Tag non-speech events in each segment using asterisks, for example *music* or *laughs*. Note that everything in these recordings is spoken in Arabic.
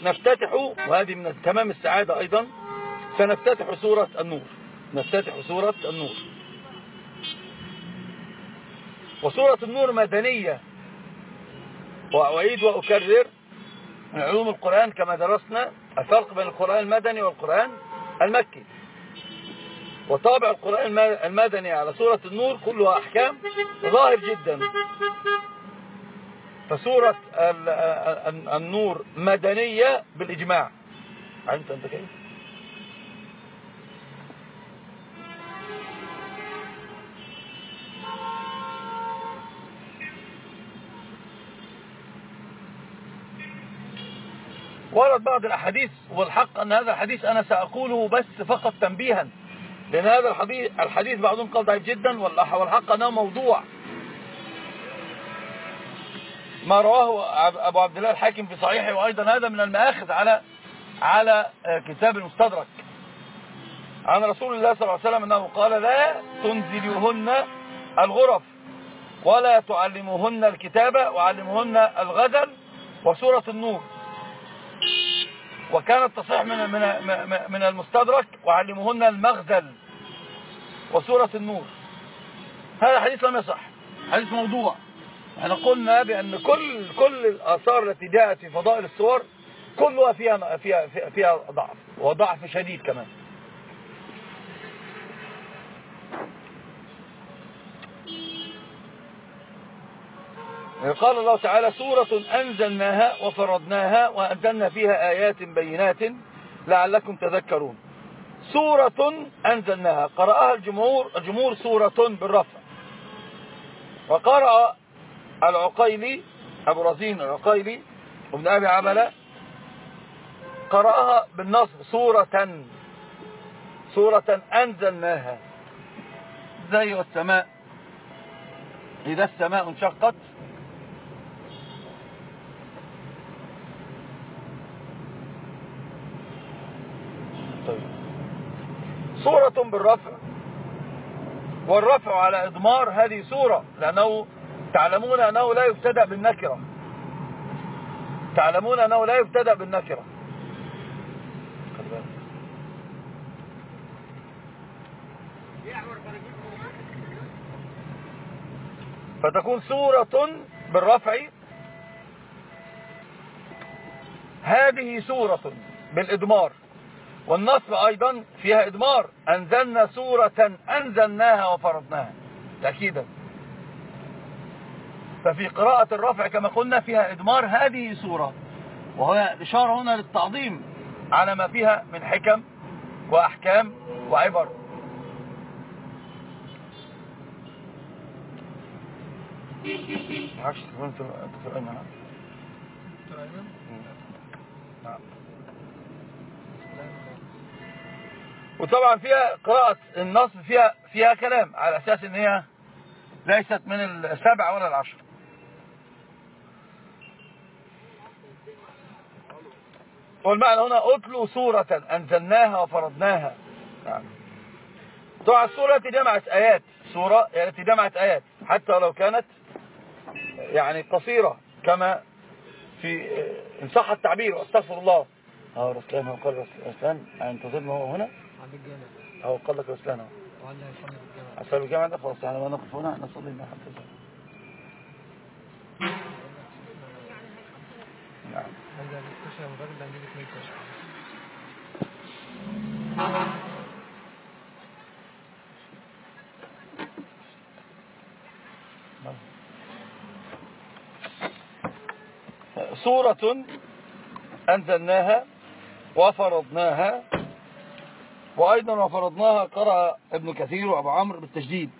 سنفتتح وهذه من تمام السعادة أيضا. سنفتتح سورة النور. نفتتح سورة النور. وسورة النور مدنية. وأعيد وأكرر. من علوم القرآن كما درسنا الفرق بين القرآن المدني والقرآن المكي. وطابع القرآن المدني على سورة النور كلها أحكام. ظاهر جدا. فسورة النور مدنية بالإجماع. علمت أنت كيف؟ ورد بعض الأحاديث والحق أن هذا الحديث أنا سأقوله بس فقط تنبيها. لأن هذا الحديث بعضهم قال ضعيف جدا والحق أنه موضوع. ما رواه أبو عبد الله الحاكم في صحيحه وأيضا هذا من المآخذ على على كتاب المستدرك. عن رسول الله صلى الله عليه وسلم أنه قال لا تنزلوهن الغرف ولا تعلموهن الكتابة وعلموهن الغزل وسورة النور. وكانت تصح من, من, من المستدرك وعلموهن المغزل وسورة النور. هذا حديث لم يصح حديث موضوع. إحنا قلنا بأن كل كل الآثار التي جاءت في فضائل الصور كلها فيها فيها فيها ضعف وضعف شديد كمان. قال الله تعالى سورة أنزلناها وفرضناها وأنزلنا فيها آيات بينات لعلكم تذكرون. سورة أنزلناها. قرأها الجمهور, الجمهور سورة بالرفع. وقرأ العقيلي أبو رزين العقيلي وابن أبي عملة قرأها بالنصب صورة صورة أنزلناها زي السماء إذا السماء انشقت طيب. صورة بالرفع والرفع على إضمار هذه صورة لأنه تعلمون أنه لا يبتدأ بالنكرة. تعلمون أنه لا يبتدأ بالنكرة. فتكون سورة بالرفع. هذه سورة بالإدمار. والنصب أيضا فيها إدمار. أنزلنا سورة أنزلناها وفرضناها. تأكيدا. ففي قراءة الرفع كما قلنا فيها إدمار هذه سورة وهي إشارة هنا للتعظيم على ما فيها من حكم وأحكام وعبر. معكش تكون نعم. وطبعا فيها قراءة النصب فيها, فيها كلام على أساس إن هي ليست من السابع ولا العشر. والمعنى هنا أتلو سورة أنزلناها وفرضناها. نعم. طبعا السورة التي جمعت آيات. سورة يعني التي جمعت آيات. حتى لو كانت يعني قصيرة. كما في إن صح التعبير واستغفر الله. آه رسلان هو قال رسلان. انتظرنا هو هنا؟ اهو قال لك رسلان هو. أسأل الجامعة ده خلاص يعني ونقف هنا. نصلي. نعم، ما حتى نعم سورة أنزلناها وفرضناها وأيضا وفرضناها قرأ ابن كثير وأبو عمرو بالتجديد.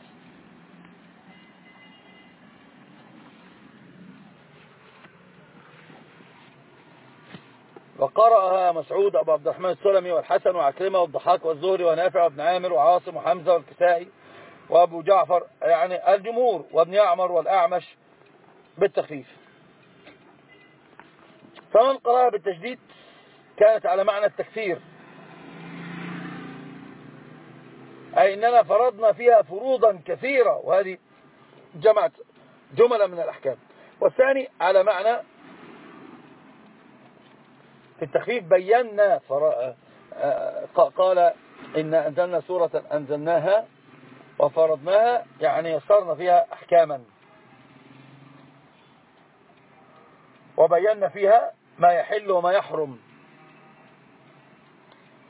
قرأها مسعود أبو عبد الرحمن السلمي والحسن وعكرمة والضحاك والزهري ونافع وابن عامر وعاصم وحمزة والكسائي وأبو جعفر يعني الجمهور وابن يعمر والأعمش بالتخفيف. فمن قرأها بالتجديد كانت على معنى التكثير أي أننا فرضنا فيها فروضا كثيرة وهذه جمعت جملة من الأحكام. والثاني على معنى في التخفيف بينا آه، آه، قال إن أنزلنا سورة أنزلناها وفرضناها يعني يسرنا فيها أحكاما. وبينا فيها ما يحل وما يحرم.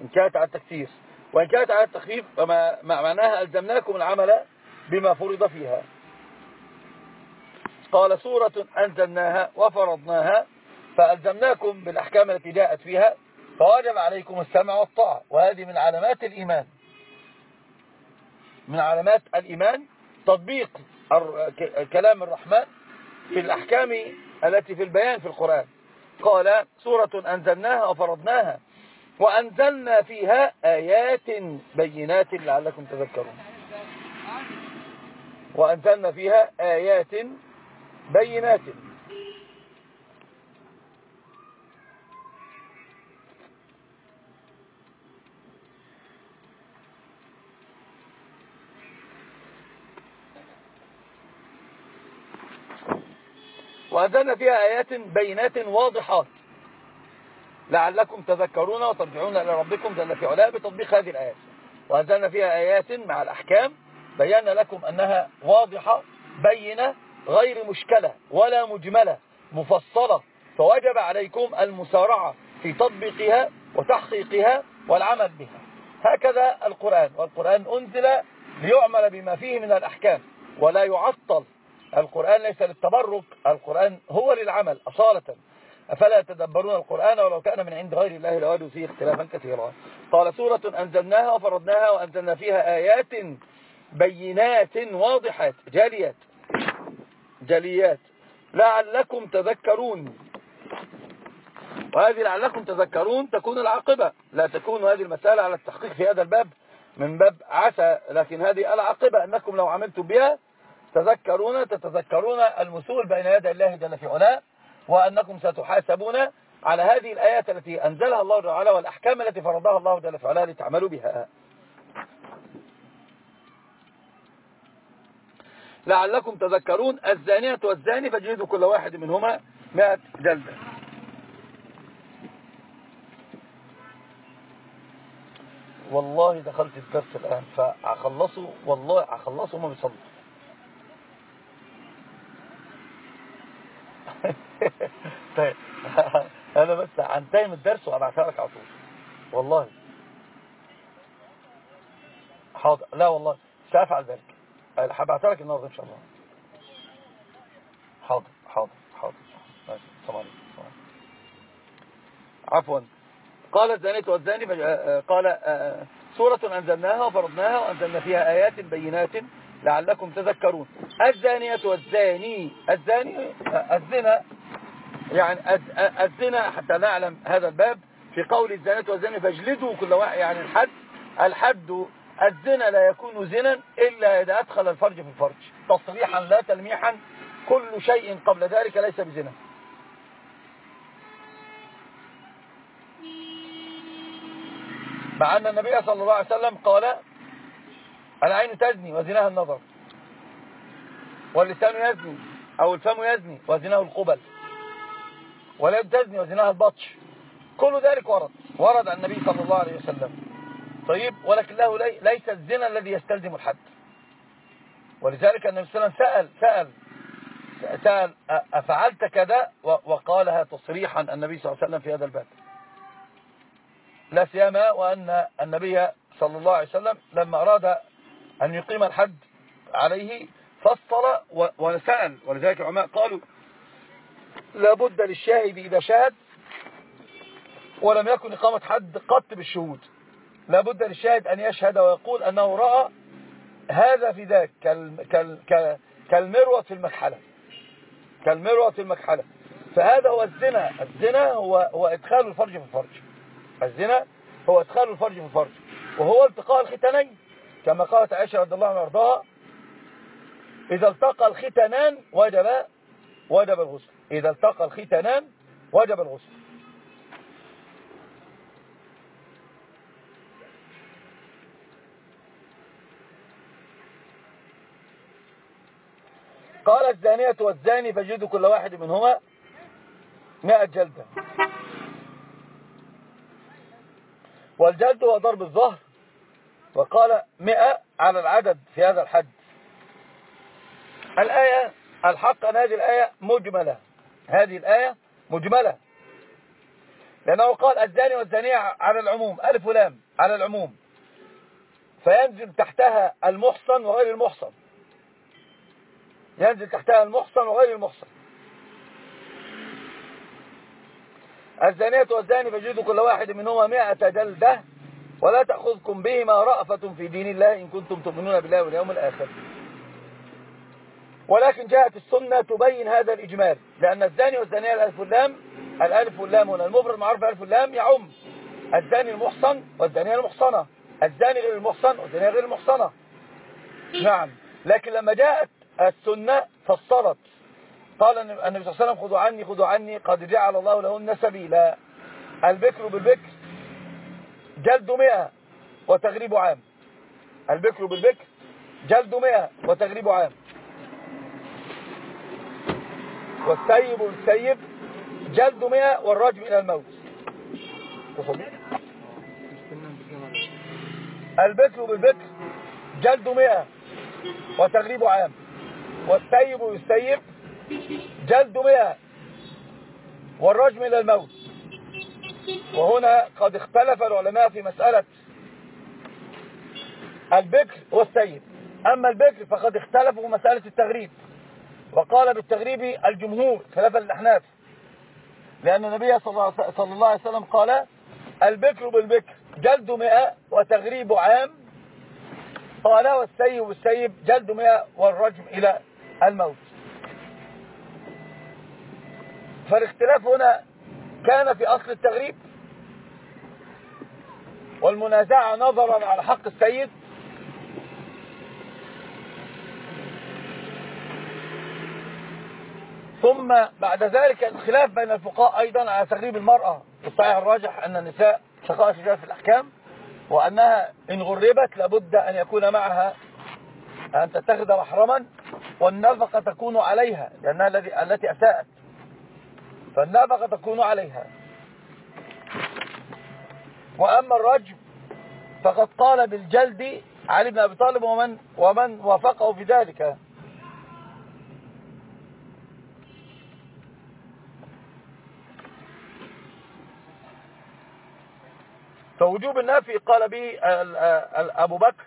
إن كانت على التكثير وإن كانت على التخفيف فما معناها ألزمناكم العمل بما فرض فيها. قال سورة أنزلناها وفرضناها. فألزمناكم بالأحكام التي جاءت فيها فواجب عليكم السمع والطاعة وهذه من علامات الإيمان. من علامات الإيمان تطبيق كلام الرحمن في الأحكام التي في البيان في القرآن. قال سورة أنزلناها وفرضناها وأنزلنا فيها آيات بينات لعلكم تذكرون. وأنزلنا فيها آيات بينات. وأنزلنا فيها آيات بينات واضحات. لعلكم تذكرون وترجعون إلى ربكم جل في علاء بتطبيق هذه الآيات. وأنزلنا فيها آيات مع الأحكام بينا لكم أنها واضحة بينة غير مشكلة ولا مجملة مفصلة. فوجب عليكم المسارعة في تطبيقها وتحقيقها والعمل بها. هكذا القرآن. والقرآن أنزل ليعمل بما فيه من الأحكام ولا يعطل القرآن ليس للتبرك القرآن هو للعمل أصالة. أفلا يتدبرون القرآن ولو كان من عند غير الله لوجدوا فيه اختلافا كثيرا. قال سورة أنزلناها وفرضناها وأنزلنا فيها آيات بينات واضحات جاليات. جليات لعلكم تذكرون. وهذه لعلكم تذكرون تكون العاقبة. لا تكون هذه المسألة على التحقيق في هذا الباب من باب عسى لكن هذه العاقبة أنكم لو عملتم بها تذكرون تتذكرون المسؤول بين يدي الله جل في علاه وأنكم ستحاسبون على هذه الآيات التي أنزلها الله جل وعلا والأحكام التي فرضها الله جل في علاه لتعملوا بها. لعلكم تذكرون الزانية والزاني فاجهدوا كل واحد منهما مئة جلدة. والله دخلت الدرس الآن فأخلصوا والله أخلصوا ما بيصلوا طيب. *laughs* أنا بس هنتهم الدرس وابعتها لك على طول. والله. حاضر. لا والله. سأفعل ذلك. هبعثها لك النهارده إن شاء الله. حاضر. حاضر. حاضر. ماشي. تمام عفوا. قال الزانية والزاني آه، قال آه، آه، سورة أنزلناها وفرضناها وأنزلنا فيها آيات بينات لعلكم تذكرون. الزانية والزاني. الزاني الزنا يعني الزنا حتى نعلم هذا الباب في قول الزنا والزنا فاجلدوا كل واحد يعني الحد الحد الزنا لا يكون زنا إلا إذا أدخل الفرج في الفرج. تصريحا لا تلميحا كل شيء قبل ذلك ليس بزنا. مع أن النبي صلى الله عليه وسلم قال العين تزني وزناها النظر واللسان يزني أو الفم يزني وزناه القبل. ولا تزني وزناها البطش كل ذلك ورد ورد عن النبي صلى الله عليه وسلم. طيب ولكن له ليس الزنا الذي يستلزم الحد. ولذلك النبي صلى الله عليه وسلم سأل سأل سأل أفعلت كذا؟ وقالها تصريحا النبي صلى الله عليه وسلم في هذا الباب. لا سيما وأن النبي صلى الله عليه وسلم لما أراد أن يقيم الحد عليه فصل وسأل. ولذلك العلماء قالوا لابد للشاهد إذا شاهد ولم يكن إقامة حد قط بالشهود. لابد للشاهد أن يشهد ويقول أنه رأى هذا في ذاك كالمروة في المكحلة. كالمروة في المكحلة. فهذا هو الزنا. الزنا هو, هو إدخال الفرج في الفرج. الزنا هو إدخال الفرج في الفرج. وهو التقاء الختانين. كما قالت عائشة رضي الله عنها وأرضاها إذا التقى الختانان وجب وجب الغسل. إذا التقى الختانان وجب الغسل. قال الزانية والزاني فجدوا كل واحد منهما مئة جلدة. والجلد هو ضرب الظهر وقال مئة على العدد في هذا الحد. الآية الحق أن هذه الآية مجملة. هذه الآية مجملة. لأنه قال الزاني والزانية على العموم ألف لام على العموم. فينزل تحتها المحصن وغير المحصن. ينزل تحتها المحصن وغير المحصن. الزانية والزاني فجدوا كل واحد منهما مئة جلدة ولا تأخذكم بهما رأفة في دين الله إن كنتم تؤمنون بالله واليوم الآخر. ولكن جاءت السنة تبين هذا الإجمال لأن الزاني والزانية الألف واللام الألف واللام هنا المبرد معروف ألف واللام يعم. الزاني المحصن والزانية المحصنة. الزاني غير المحصن والزانية غير المحصنة. نعم. لكن لما جاءت السنة فصلت. قال النبي صلى الله عليه وسلم خذوا عني خذوا عني قد جعل الله لهن سبيلا البكر بالبكر جلد مئة وتغريب عام. البكر بالبكر جلد مئة وتغريب عام. والسيب والسيب جلد مئة والرجم إلى الموت. البتل البكر بالبكر جلد مئة وتغريب عام. والسيب والسيب جلد مئة والرجم إلى الموت. وهنا قد اختلف العلماء في مسألة البكر والسيب. أما البكر فقد اختلفوا مسألة التغريب. وقال بالتغريب الجمهور ثلاثة الأحناف. لأن النبي صلى الله عليه وسلم قال البكر بالبكر جلد مئة وتغريب عام. قال والسيب والسيب جلد مئة والرجم إلى الموت. فالاختلاف هنا كان في أصل التغريب. والمنازعة نظرا على حق السيد ثم بعد ذلك الخلاف بين الفقهاء أيضا على تغريب المرأة. والصحيح الراجح أن النساء شقاء شجاع في الأحكام وأنها إن غربت لابد أن يكون معها أن تتخذ محرما والنفقة تكون عليها لأنها التي أساءت فالنفقة تكون عليها. وأما الرجم فقد قال بالجلد علي بن أبي طالب ومن, ومن وافقه في ذلك. فوجوب النافي قال به أبو بكر.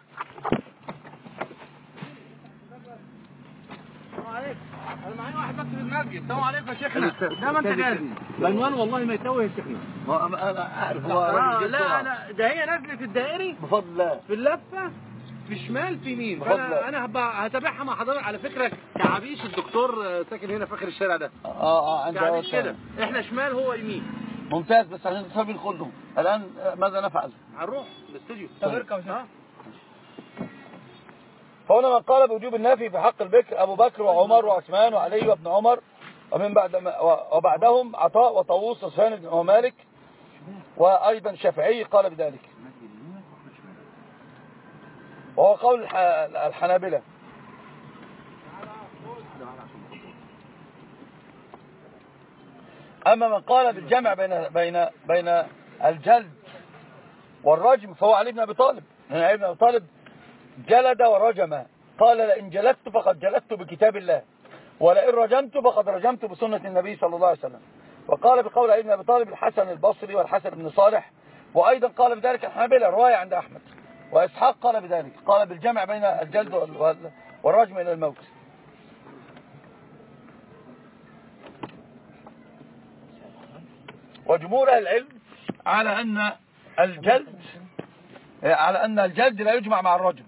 معايا واحد بكتب المسجد. السلام عليكم يا شيخنا. ده ما أنت غازي العنوان والله ما يتوه يا شيخنا. هو آه، لا لا. ده هي نزلت الدائري؟ بفضل الله. في اللفة؟ في شمال في يمين أنا هتابعها مع حضرتك. على فكرة كعبيش الدكتور ساكن هنا في آخر الشارع ده. آه آه انت كده. إحنا شمال هو يمين. ممتاز بس عشان تصبر خده الآن آه، ماذا نفعل؟ هنروح الاستوديو. طيب. طب اركب ها؟ فهنا من قال بوجوب النفي في حق البكر أبو بكر وعمر وعثمان وعلي وابن عمر ومن بعد وبعدهم عطاء وطاووس وسفيان بن وأيضا شافعي قال بذلك. وهو قول الحنابلة. أما من قال بالجمع بين, بين, بين الجلد والرجم فهو علي بن أبي طالب. لأن علي بن أبي طالب جلد ورجم. قال لئن جلدت فقد جلدت بكتاب الله ولئن رجمت فقد رجمت بسنة النبي صلى الله عليه وسلم. وقال بقول علي بن أبي طالب الحسن البصري والحسن بن صالح وأيضا قال بذلك الحنابلة رواية عند أحمد. وإسحاق قال بذلك قال بالجمع بين الجلد والرجم إلى الموكس. وجمهور أهل العلم على أن الجلد على أن الجلد لا يجمع مع الرجم.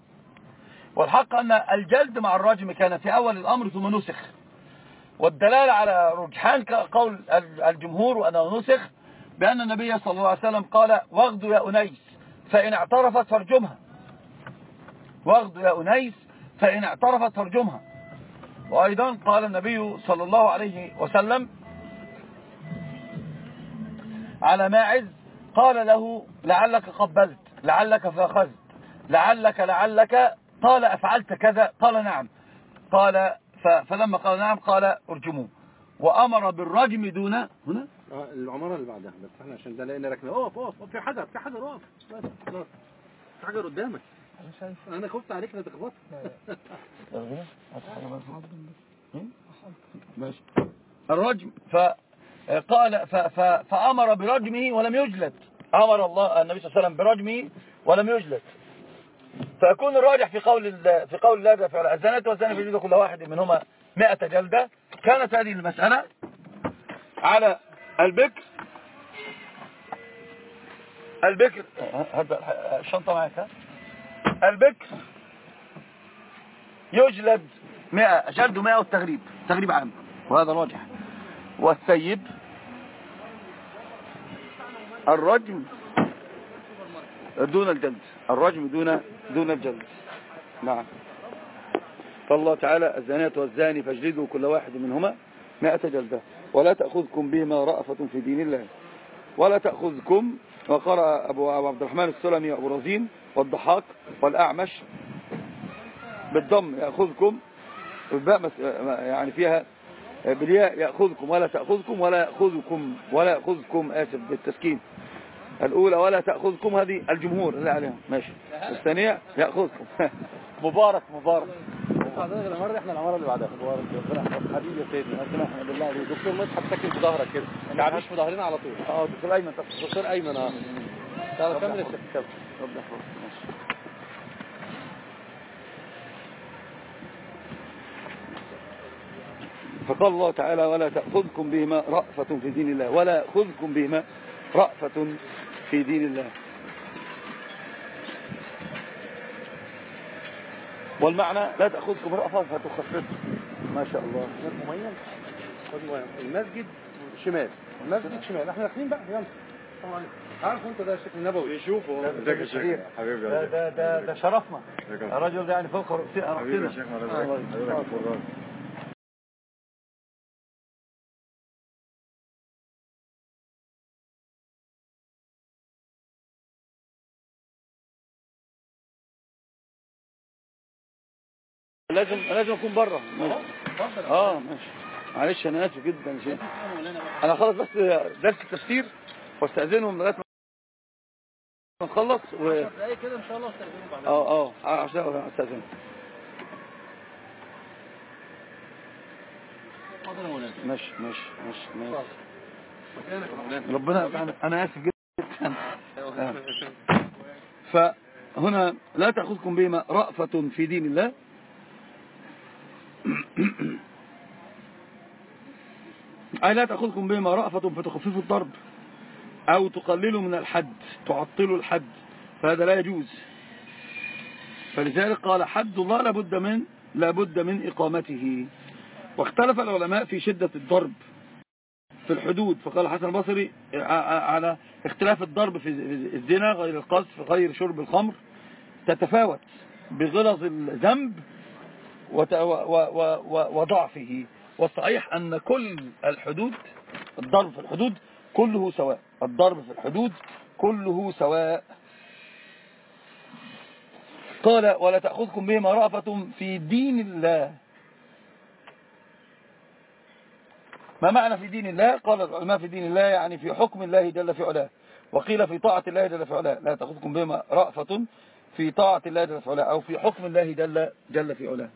والحق أن الجلد مع الرجم كان في أول الأمر ثم نسخ. والدلالة على رجحان قول الجمهور وأنه نسخ بأن النبي صلى الله عليه وسلم قال واغد يا أنيس فإن اعترفت فارجمها. واغد يا أنيس فإن اعترفت فارجمها. وأيضا قال النبي صلى الله عليه وسلم على ماعز قال له لعلك قبلت لعلك فاخذت لعلك لعلك قال أفعلت كذا. قال نعم. قال فلما قال نعم قال ارجموه وأمر بالرجم دون هنا. آه، العمارة اللي بعدها. بس إحنا عشان ده لقينا ركنة. أوف أوف في حجر في حجر أوف. خلاص في حجر قدامك. أنا خفت عليك انت خبطت *laughs* *laughs* ماشي. الرجم. ف قال فأمر برجمه ولم يجلد. أمر الله النبي صلى الله عليه وسلم برجمه ولم يجلد. فيكون الراجح في قول في قول الله فعل. الزنات والزنات في كل واحد منهما 100 جلدة. كانت هذه المسألة على البكر. البكر هذا الشنطة معك البكر يجلد 100 جلد 100 والتغريب تغريب عام وهذا الراجح. والسيب الرجم دون الجلد. الرجم دون دون الجلد. نعم. فالله تعالى الزانية والزاني فاجلدوا كل واحد منهما مئة جلدة. ولا تأخذكم بهما رأفة في دين الله. ولا تأخذكم وقرأ أبو عبد الرحمن السلمي أبو رزين والضحاك والأعمش بالضم. يأخذكم يعني فيها بالياء يأخذكم ولا تأخذكم ولا يأخذكم ولا يأخذكم. آسف بالتسكين. الأولى ولا تأخذكم هذه الجمهور. لا عليهم. ماشي. الثانية يأخذكم. *laughs* مبارك مبارك. المرة إحنا العمارة اللي بعدها مبارك حبيبي يا سيدي إحنا بالله عليك دكتور مدحت ساكن في ظهرك كده انت عارف في ظهرنا على طول آه دكتور ايمن دكتور ايمن آه تعالى كمل الشكل ربنا يحفظك ماشي فقال الله تعالى ولا تأخذكم بهما رأفة في دين الله ولا خذكم بهما رأفة في دين الله والمعنى لا تأخذكم رأفة فتخفض ما شاء الله. مميز. المسجد شمال. المسجد شمال. إحنا داخلين بقى يلا عارف انت ده الشكل النبوي يشوفه ازيك يا شيخ. حبيبي ده ده ده شرفنا. الراجل ده يعني فوق رأسنا حبيبي يا شيخ لازم لازم أكون بره آه ماشي. معلش أنا آسف جدا شيء أنا خلص بس درس التفسير واستأذنهم لغاية ما نخلص و كده إن شاء الله استأذنهم بعدين. آه آه عشان استاذنهم ماشي ماشي ماشي ماشي. ربنا أنا آسف جدا. *laughs* فهنا لا تأخذكم بما رأفة في دين الله. أي لا تأخذكم بما رأفة فتخففوا الضرب أو تقللوا من الحد تعطلوا الحد فهذا لا يجوز. فلذلك قال حد الله لابد من لابد من إقامته. واختلف العلماء في شدة الضرب في الحدود فقال حسن البصري آه، آه، آه، على اختلاف الضرب في الزنا غير القذف غير شرب الخمر تتفاوت بغلظ الذنب وضعفه. والصحيح أن كل الحدود الضرب في الحدود كله سواء. الضرب في الحدود كله سواء. قال ولا تأخذكم بهما رأفة في دين الله. ما معنى في دين الله؟ قال العلماء في دين الله يعني في حكم الله جل في علاه. وقيل في طاعة الله جل في علاه. لا تأخذكم بهما رأفة في طاعة الله جل في علاه أو في حكم الله جل, جل في علاه.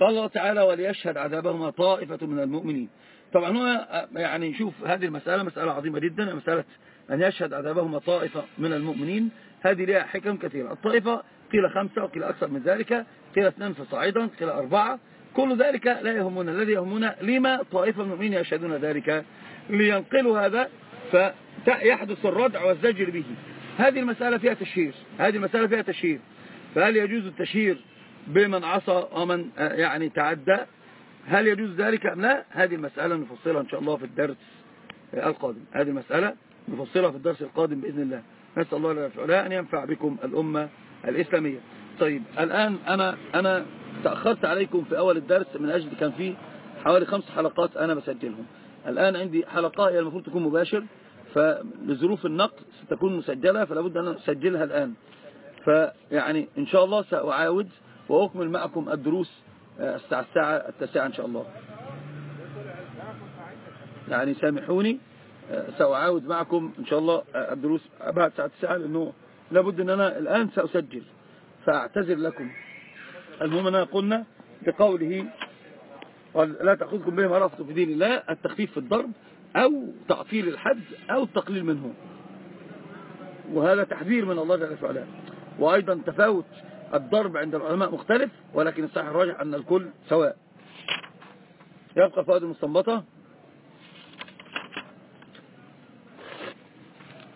قال الله تعالى وليشهد عذابهما طائفة من المؤمنين. طبعا هو يعني شوف هذه المسألة مسألة عظيمة جدا مسألة أن يشهد عذابهما طائفة من المؤمنين. هذه لها حكم كثيرة. الطائفة قيل خمسة وقيل أكثر من ذلك قيل اثنان فصاعدا قيل أربعة. كل ذلك لا يهمنا. الذي يهمنا لما طائفة من المؤمنين يشهدون ذلك. لينقلوا هذا فيحدث الردع والزجر به. هذه المسألة فيها تشهير. هذه المسألة فيها تشهير. فهل يجوز التشهير بمن عصى ومن آه، يعني تعدى. هل يجوز ذلك أم لا؟ هذه المسألة نفصلها إن شاء الله في الدرس آه، القادم. هذه المسألة نفصلها في الدرس القادم بإذن الله. نسأل الله لنا أن ينفع بكم الأمة الإسلامية. طيب الآن أنا, أنا تأخرت عليكم في أول الدرس من أجل كان فيه حوالي خمس حلقات أنا بسجلهم. الآن عندي حلقة هي المفروض تكون مباشر فلظروف النقل ستكون مسجلة فلابد أن أسجلها الآن. فيعني إن شاء الله سأعاود وأكمل معكم الدروس آه، الساعة الساعة التاسعة إن شاء الله. يعني سامحوني آه، سأعاود معكم إن شاء الله آه، الدروس بعد ساعة الساعة لأنه لابد أن أنا الآن سأسجل. فأعتذر لكم. المهم أنا قلنا بقوله لا تأخذكم بهم أرأسكم في دين الله. التخفيف في الضرب أو تعطيل الحد أو التقليل منه. وهذا تحذير من الله جل وعلا. وأيضا تفاوت الضرب عند العلماء مختلف ولكن الصحيح الراجح أن الكل سواء. يبقى فوائد المستنبطة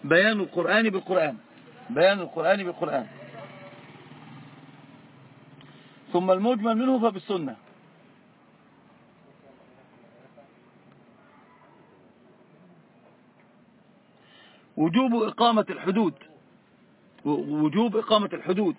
بيان القرآن بالقرآن. بيان القرآن بالقرآن. ثم المجمل منه فبالسنة وجوب إقامة الحدود. وجوب إقامة الحدود.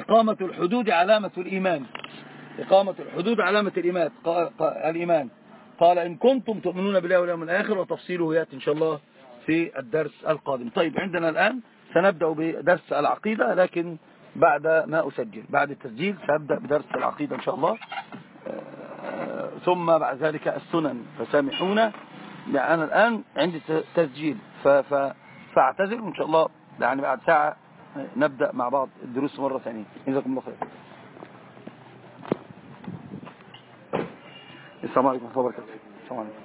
إقامة الحدود علامة الإيمان. إقامة الحدود علامة الإيمان. الإيمان. قال إن كنتم تؤمنون بالله واليوم الآخر وتفصيله يأتي إن شاء الله في الدرس القادم. طيب عندنا الآن سنبدأ بدرس العقيدة لكن بعد ما أسجل. بعد التسجيل سأبدأ بدرس العقيدة إن شاء الله. آه، ثم بعد ذلك السنن. فسامحونا. يعني أنا الآن عندي تسجيل. فاعتذر إن شاء الله. يعني بعد ساعة نبدأ مع بعض الدروس مرة ثانية. جزاكم الله خير. السلام عليكم ورحمة الله وبركاته. السلام عليكم.